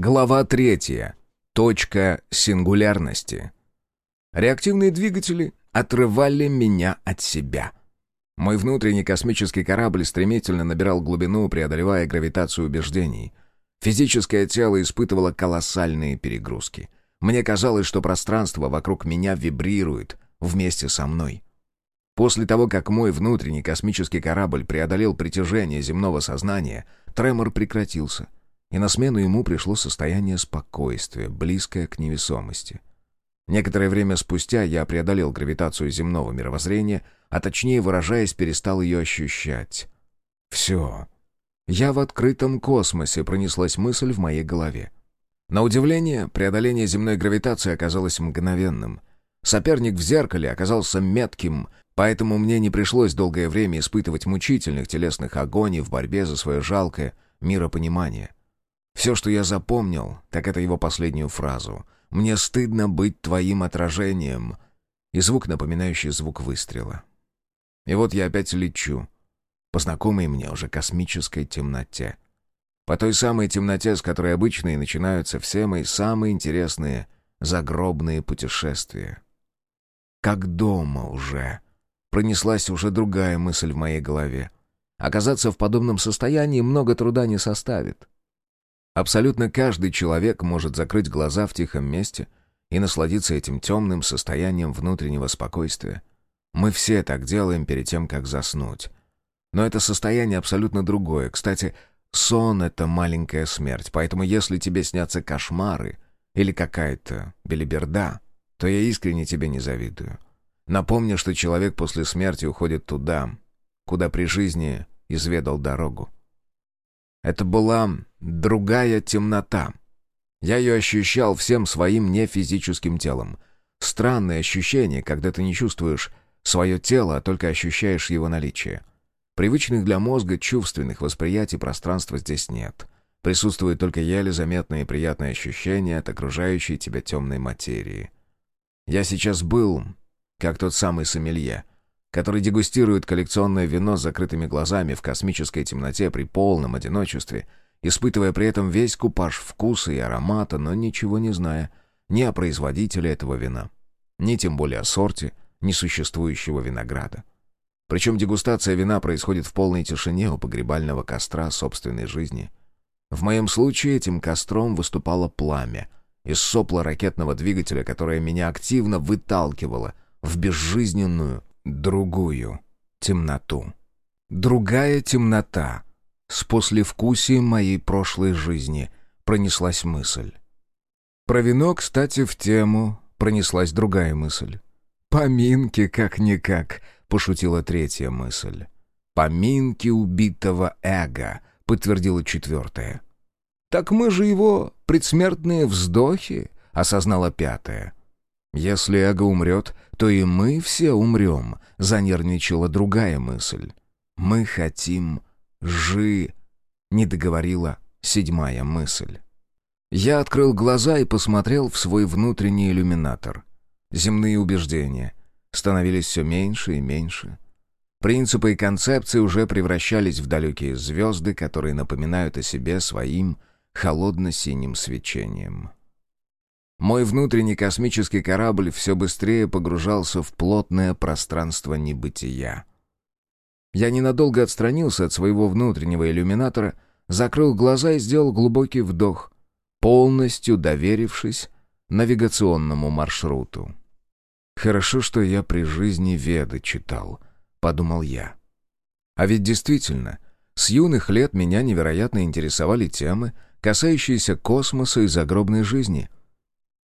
Глава третья. Точка сингулярности. Реактивные двигатели отрывали меня от себя. Мой внутренний космический корабль стремительно набирал глубину, преодолевая гравитацию убеждений. Физическое тело испытывало колоссальные перегрузки. Мне казалось, что пространство вокруг меня вибрирует вместе со мной. После того, как мой внутренний космический корабль преодолел притяжение земного сознания, тремор прекратился — и на смену ему пришло состояние спокойствия, близкое к невесомости. Некоторое время спустя я преодолел гравитацию земного мировоззрения, а точнее выражаясь, перестал ее ощущать. «Все. Я в открытом космосе», — пронеслась мысль в моей голове. На удивление, преодоление земной гравитации оказалось мгновенным. Соперник в зеркале оказался метким, поэтому мне не пришлось долгое время испытывать мучительных телесных агоний в борьбе за свое жалкое миропонимание. Все, что я запомнил, так это его последнюю фразу. «Мне стыдно быть твоим отражением». И звук, напоминающий звук выстрела. И вот я опять лечу. По знакомой мне уже космической темноте. По той самой темноте, с которой обычно и начинаются все мои самые интересные загробные путешествия. «Как дома уже», — пронеслась уже другая мысль в моей голове. Оказаться в подобном состоянии много труда не составит. Абсолютно каждый человек может закрыть глаза в тихом месте и насладиться этим темным состоянием внутреннего спокойствия. Мы все так делаем перед тем, как заснуть. Но это состояние абсолютно другое. Кстати, сон — это маленькая смерть, поэтому если тебе снятся кошмары или какая-то белиберда, то я искренне тебе не завидую. Напомни, что человек после смерти уходит туда, куда при жизни изведал дорогу. Это была другая темнота. Я ее ощущал всем своим нефизическим телом. Странное ощущение, когда ты не чувствуешь свое тело, а только ощущаешь его наличие. Привычных для мозга чувственных восприятий пространства здесь нет. Присутствует только еле заметное и приятное ощущение от окружающей тебя темной материи. Я сейчас был, как тот самый сомелье — который дегустирует коллекционное вино с закрытыми глазами в космической темноте при полном одиночестве, испытывая при этом весь купаж вкуса и аромата, но ничего не зная ни о производителе этого вина, ни тем более о сорте несуществующего винограда. Причем дегустация вина происходит в полной тишине у погребального костра собственной жизни. В моем случае этим костром выступало пламя из сопла ракетного двигателя, которое меня активно выталкивало в безжизненную, другую темноту. Другая темнота с послевкусием моей прошлой жизни пронеслась мысль. Про вино, кстати, в тему пронеслась другая мысль. «Поминки как-никак», — пошутила третья мысль. «Поминки убитого эго», — подтвердила четвертая. «Так мы же его предсмертные вздохи», — осознала пятая. «Если эго умрет, то и мы все умрем», — занервничала другая мысль. «Мы хотим жи...» — не договорила седьмая мысль. Я открыл глаза и посмотрел в свой внутренний иллюминатор. Земные убеждения становились все меньше и меньше. Принципы и концепции уже превращались в далекие звезды, которые напоминают о себе своим холодно-синим свечением. Мой внутренний космический корабль все быстрее погружался в плотное пространство небытия. Я ненадолго отстранился от своего внутреннего иллюминатора, закрыл глаза и сделал глубокий вдох, полностью доверившись навигационному маршруту. «Хорошо, что я при жизни Веды читал», — подумал я. А ведь действительно, с юных лет меня невероятно интересовали темы, касающиеся космоса и загробной жизни —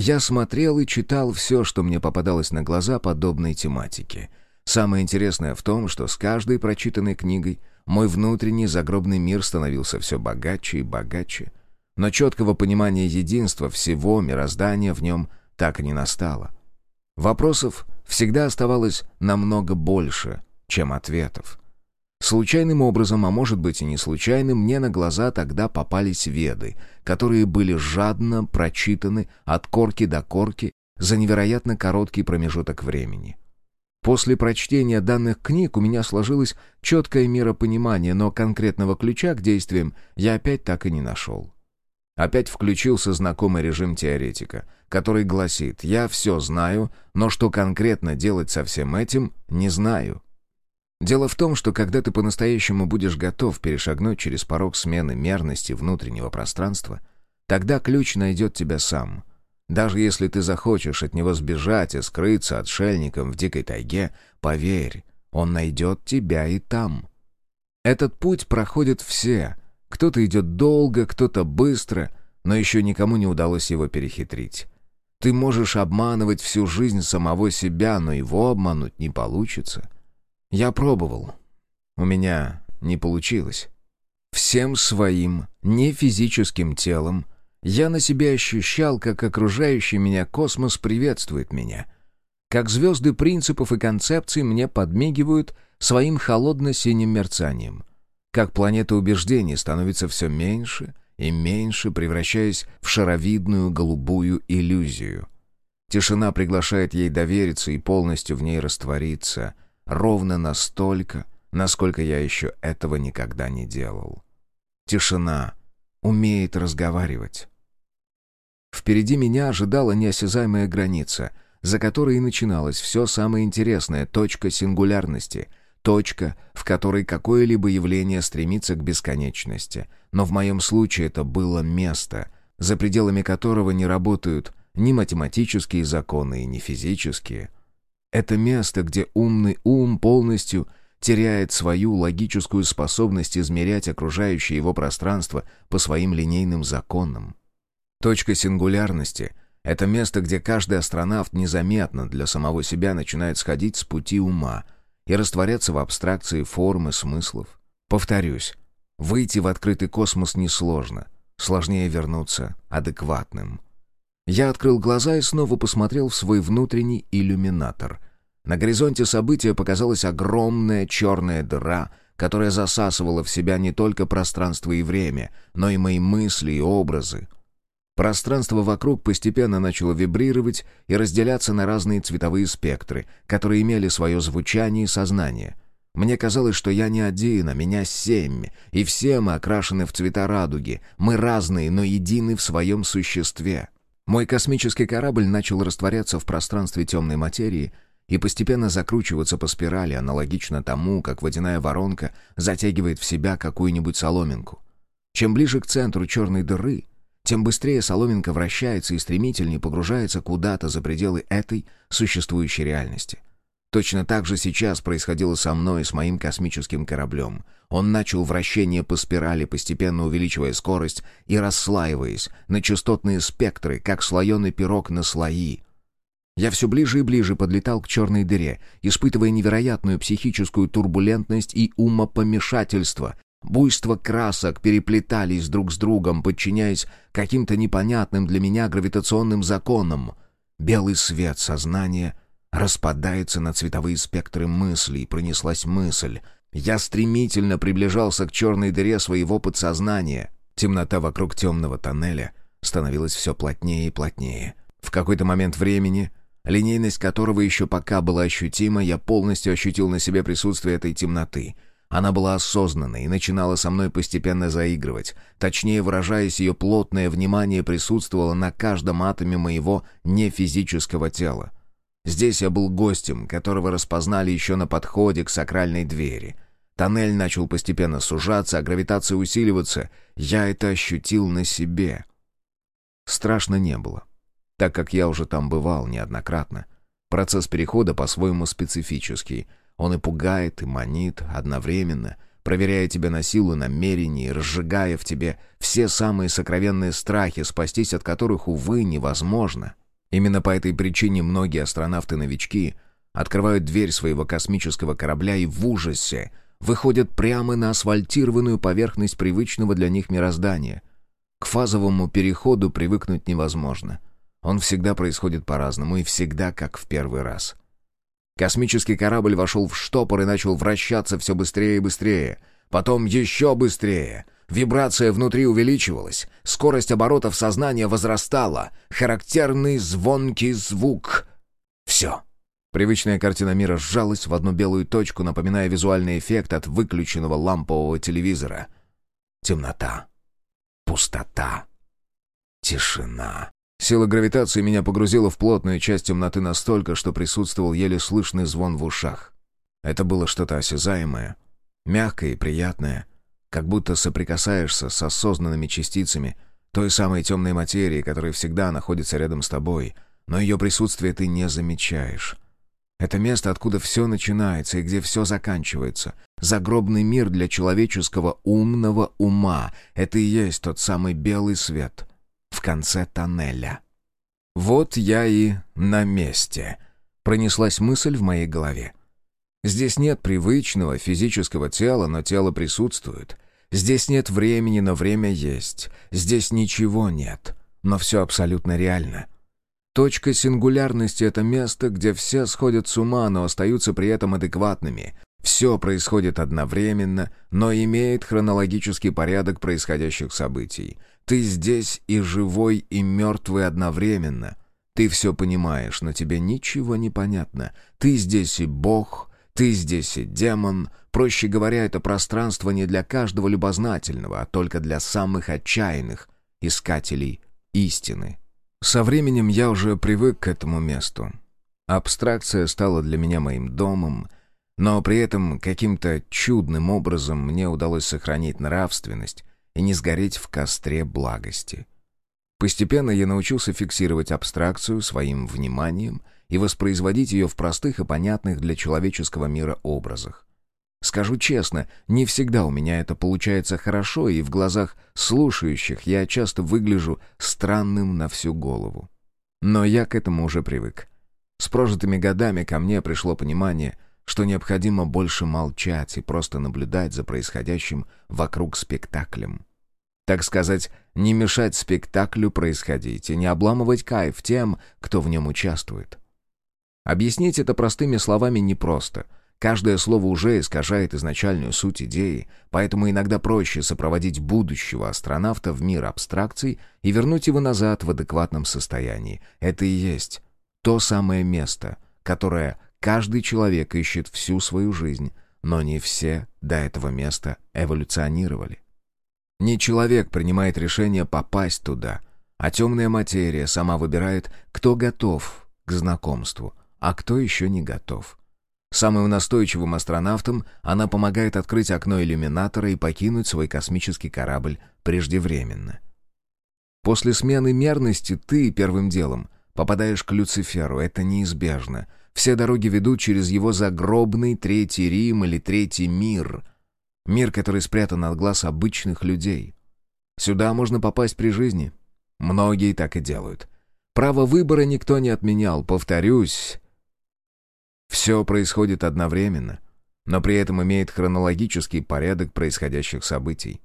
я смотрел и читал все, что мне попадалось на глаза подобной тематики. Самое интересное в том, что с каждой прочитанной книгой мой внутренний загробный мир становился все богаче и богаче. Но четкого понимания единства всего мироздания в нем так и не настало. Вопросов всегда оставалось намного больше, чем ответов. Случайным образом, а может быть и не случайным, мне на глаза тогда попались веды, которые были жадно прочитаны от корки до корки за невероятно короткий промежуток времени. После прочтения данных книг у меня сложилось четкое миропонимание, но конкретного ключа к действиям я опять так и не нашел. Опять включился знакомый режим теоретика, который гласит «я все знаю, но что конкретно делать со всем этим, не знаю». Дело в том, что когда ты по-настоящему будешь готов перешагнуть через порог смены мерности внутреннего пространства, тогда ключ найдет тебя сам. Даже если ты захочешь от него сбежать и скрыться отшельником в дикой тайге, поверь, он найдет тебя и там. Этот путь проходят все. Кто-то идет долго, кто-то быстро, но еще никому не удалось его перехитрить. Ты можешь обманывать всю жизнь самого себя, но его обмануть не получится. Я пробовал. У меня не получилось. Всем своим, не физическим телом, я на себе ощущал, как окружающий меня космос приветствует меня. Как звезды принципов и концепций мне подмигивают своим холодно-синим мерцанием. Как планета убеждений становится все меньше и меньше, превращаясь в шаровидную голубую иллюзию. Тишина приглашает ей довериться и полностью в ней раствориться — Ровно настолько, насколько я еще этого никогда не делал. Тишина умеет разговаривать. Впереди меня ожидала неосязаемая граница, за которой и начиналось все самое интересное, точка сингулярности, точка, в которой какое-либо явление стремится к бесконечности. Но в моем случае это было место, за пределами которого не работают ни математические законы, ни физические – это место, где умный ум полностью теряет свою логическую способность измерять окружающее его пространство по своим линейным законам. Точка сингулярности — это место, где каждый астронавт незаметно для самого себя начинает сходить с пути ума и растворяться в абстракции формы смыслов. Повторюсь, выйти в открытый космос несложно, сложнее вернуться адекватным. Я открыл глаза и снова посмотрел в свой внутренний иллюминатор. На горизонте события показалась огромная черная дыра, которая засасывала в себя не только пространство и время, но и мои мысли и образы. Пространство вокруг постепенно начало вибрировать и разделяться на разные цветовые спектры, которые имели свое звучание и сознание. Мне казалось, что я не один, а меня семь, и все мы окрашены в цвета радуги. Мы разные, но едины в своем существе. Мой космический корабль начал растворяться в пространстве темной материи и постепенно закручиваться по спирали, аналогично тому, как водяная воронка затягивает в себя какую-нибудь соломинку. Чем ближе к центру черной дыры, тем быстрее соломинка вращается и стремительнее погружается куда-то за пределы этой существующей реальности. Точно так же сейчас происходило со мной и с моим космическим кораблем. Он начал вращение по спирали, постепенно увеличивая скорость и расслаиваясь на частотные спектры, как слоеный пирог на слои. Я все ближе и ближе подлетал к черной дыре, испытывая невероятную психическую турбулентность и умопомешательство. Буйство красок переплетались друг с другом, подчиняясь каким-то непонятным для меня гравитационным законам. Белый свет сознания распадается на цветовые спектры мыслей, пронеслась мысль. Я стремительно приближался к черной дыре своего подсознания. Темнота вокруг темного тоннеля становилась все плотнее и плотнее. В какой-то момент времени, линейность которого еще пока была ощутима, я полностью ощутил на себе присутствие этой темноты. Она была осознанной и начинала со мной постепенно заигрывать. Точнее выражаясь, ее плотное внимание присутствовало на каждом атоме моего нефизического тела. Здесь я был гостем, которого распознали еще на подходе к сакральной двери. Тоннель начал постепенно сужаться, а гравитация усиливаться. Я это ощутил на себе. Страшно не было, так как я уже там бывал неоднократно. Процесс перехода по-своему специфический. Он и пугает, и манит одновременно, проверяя тебя на силу намерений, разжигая в тебе все самые сокровенные страхи, спастись от которых, увы, невозможно. Именно по этой причине многие астронавты-новички открывают дверь своего космического корабля и в ужасе выходят прямо на асфальтированную поверхность привычного для них мироздания. К фазовому переходу привыкнуть невозможно. Он всегда происходит по-разному и всегда как в первый раз. Космический корабль вошел в штопор и начал вращаться все быстрее и быстрее. Потом еще быстрее — Вибрация внутри увеличивалась, скорость оборотов сознания возрастала, характерный звонкий звук. Все. Привычная картина мира сжалась в одну белую точку, напоминая визуальный эффект от выключенного лампового телевизора. Темнота. Пустота. Тишина. Сила гравитации меня погрузила в плотную часть темноты настолько, что присутствовал еле слышный звон в ушах. Это было что-то осязаемое, мягкое и приятное, как будто соприкасаешься с осознанными частицами той самой темной материи, которая всегда находится рядом с тобой, но ее присутствие ты не замечаешь. Это место, откуда все начинается и где все заканчивается. Загробный мир для человеческого умного ума. Это и есть тот самый белый свет в конце тоннеля. «Вот я и на месте», — пронеслась мысль в моей голове. «Здесь нет привычного физического тела, но тело присутствует. Здесь нет времени, но время есть. Здесь ничего нет, но все абсолютно реально». Точка сингулярности — это место, где все сходят с ума, но остаются при этом адекватными. Все происходит одновременно, но имеет хронологический порядок происходящих событий. Ты здесь и живой, и мертвый одновременно. Ты все понимаешь, но тебе ничего не понятно. Ты здесь и бог, ты здесь и демон. Проще говоря, это пространство не для каждого любознательного, а только для самых отчаянных искателей истины. Со временем я уже привык к этому месту. Абстракция стала для меня моим домом, но при этом каким-то чудным образом мне удалось сохранить нравственность и не сгореть в костре благости. Постепенно я научился фиксировать абстракцию своим вниманием и воспроизводить ее в простых и понятных для человеческого мира образах. Скажу честно, не всегда у меня это получается хорошо, и в глазах слушающих я часто выгляжу странным на всю голову. Но я к этому уже привык. С прожитыми годами ко мне пришло понимание, что необходимо больше молчать и просто наблюдать за происходящим вокруг спектаклем. Так сказать, не мешать спектаклю происходить и не обламывать кайф тем, кто в нем участвует. Объяснить это простыми словами непросто — Каждое слово уже искажает изначальную суть идеи, поэтому иногда проще сопроводить будущего астронавта в мир абстракций и вернуть его назад в адекватном состоянии. Это и есть то самое место, которое каждый человек ищет всю свою жизнь, но не все до этого места эволюционировали. Не человек принимает решение попасть туда, а темная материя сама выбирает, кто готов к знакомству, а кто еще не готов. Самым настойчивым астронавтам она помогает открыть окно иллюминатора и покинуть свой космический корабль преждевременно. После смены мерности ты первым делом попадаешь к Люциферу, это неизбежно. Все дороги ведут через его загробный Третий Рим или Третий мир. Мир, который спрятан от глаз обычных людей. Сюда можно попасть при жизни. Многие так и делают. Право выбора никто не отменял, повторюсь, все происходит одновременно, но при этом имеет хронологический порядок происходящих событий.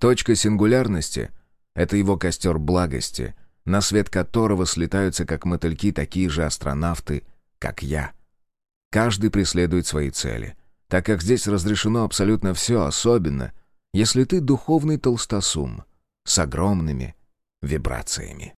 Точка сингулярности — это его костер благости, на свет которого слетаются как мотыльки такие же астронавты, как я. Каждый преследует свои цели, так как здесь разрешено абсолютно все, особенно если ты духовный толстосум с огромными вибрациями.